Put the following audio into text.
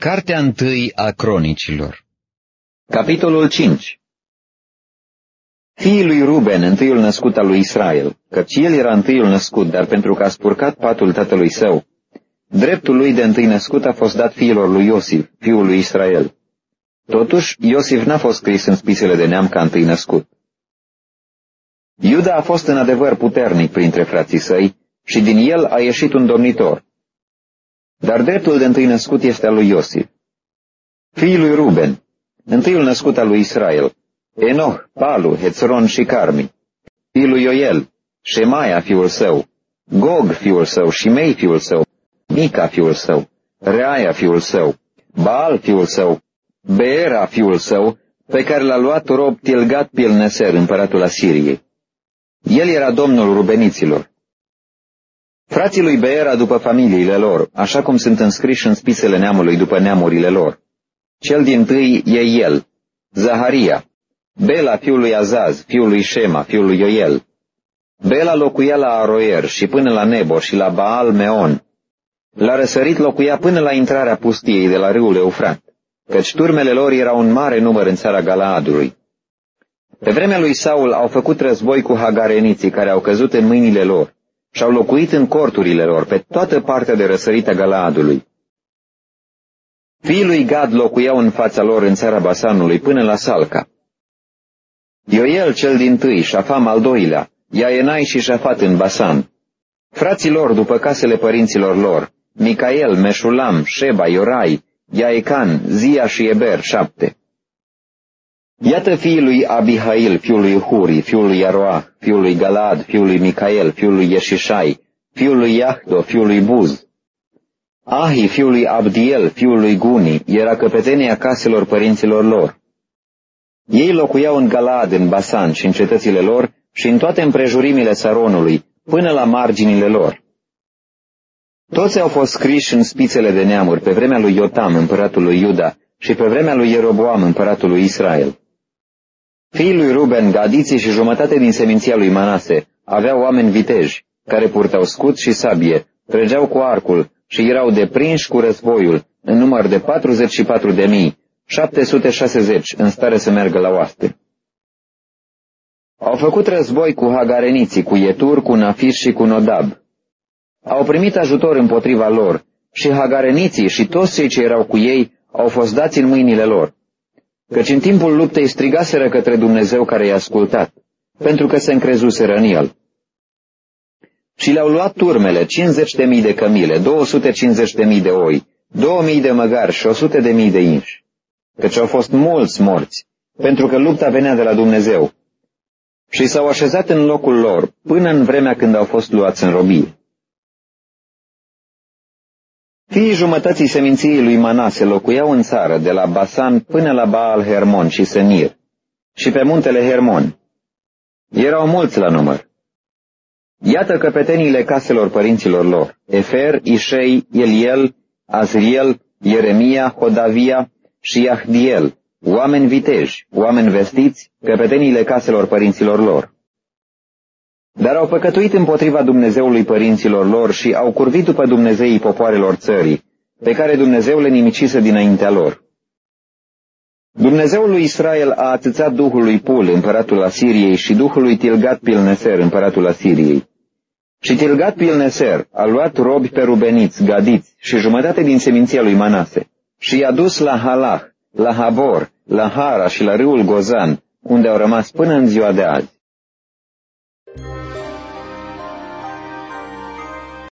Cartea întâi a cronicilor Capitolul 5 Fiii lui Ruben, întâiul născut al lui Israel, căci el era întâiul născut, dar pentru că a spurcat patul tatălui său, dreptul lui de întâi născut a fost dat fiilor lui Iosif, fiul lui Israel. Totuși, Iosif n-a fost scris în spisele de neam ca întâi născut. Iuda a fost în adevăr puternic printre frații săi și din el a ieșit un domnitor. Dar dreptul de întâi născut este al lui Iosif. Fiii lui Ruben, întâiul născut al lui Israel, Enoch, Palu, Hețron și Carmi, fiul lui Ioel, Shemaia fiul său, Gog fiul său, Shimei fiul său, Mica fiul său, Reaia fiul său, Baal fiul său, Beera fiul său, pe care l-a luat rob Tilgat Pilneser, împăratul Asiriei. El era domnul rubeniților. Frații lui Beera după familiile lor, așa cum sunt înscriși în spisele neamului după neamurile lor. Cel din tâi e el, Zaharia, Bela fiul lui Azaz, fiul lui Shema, fiul lui Ioel. Bela locuia la Aroer și până la Nebo și la Baal Meon. La răsărit locuia până la intrarea pustiei de la râul Eufrat, căci turmele lor erau un mare număr în țara Galaadului. Pe vremea lui Saul au făcut război cu hagareniții care au căzut în mâinile lor și au locuit în corturile lor pe toată partea de răsărită Galaadului. Fiii lui Gad locuiau în fața lor în țara Basanului până la Salca. Ioel cel din tâi, Șafam al doilea, Iaenai și Șafat în Basan. Frații lor după casele părinților lor, Micael, Meșulam, Sheba, Iorai, Iaecan, Zia și Eber, șapte. Iată fiul lui Abihail, fiul lui Huri, fiul lui Iaroa, fiul lui Galad, fiul lui Micael, fiul lui Ieșișai, fiul lui Iahdo, fiul lui Buz. Ahi, fiul lui Abdiel, fiul lui Guni, era căpetenia caselor părinților lor. Ei locuiau în Galad, în Basan și în cetățile lor și în toate împrejurimile Saronului, până la marginile lor. Toți au fost scriși în spițele de neamuri pe vremea lui Iotam, împăratul lui Iuda, și pe vremea lui Ieroboam, împăratul lui Israel. Fiii lui Ruben, gadiții și jumătate din seminția lui Manase aveau oameni viteji, care purtau scut și sabie, trăgeau cu arcul și erau deprinși cu războiul, în număr de 44 de mii, 760 în stare să meargă la oaste. Au făcut război cu hagareniții, cu Ietur, cu Nafis și cu Nodab. Au primit ajutor împotriva lor și hagareniții și toți cei ce erau cu ei au fost dați în mâinile lor căci în timpul luptei strigaseră către Dumnezeu care i-a ascultat, pentru că se încrezuseră în el. Și le-au luat turmele, 50 de mii de cămile, 250 de mii de oi, 2000 de măgari și 100 de mii de inși, căci au fost mulți morți, pentru că lupta venea de la Dumnezeu. Și s-au așezat în locul lor până în vremea când au fost luați în robie. Fiii jumătății seminției lui Manase locuiau în țară, de la Basan până la Baal Hermon și Senir, și pe muntele Hermon. Erau mulți la număr. Iată căpeteniile caselor părinților lor, Efer, Ișei, Eliel, Azriel, Ieremia, Hodavia și Iahdiel, oameni viteji, oameni vestiți, căpeteniile caselor părinților lor. Dar au păcătuit împotriva Dumnezeului părinților lor și au curvit după Dumnezeii popoarelor țării, pe care Dumnezeu le nimicise dinaintea lor. Dumnezeul lui Israel a atâțat Duhul lui Pul, împăratul Asiriei, și Duhul lui Tilgat Pilneser, împăratul Asiriei. Și Tilgat Pilneser a luat robi pe rubeniți, gadiți și jumătate din seminția lui Manase și i-a dus la Halah, la Habor, la Hara și la râul Gozan, unde au rămas până în ziua de azi.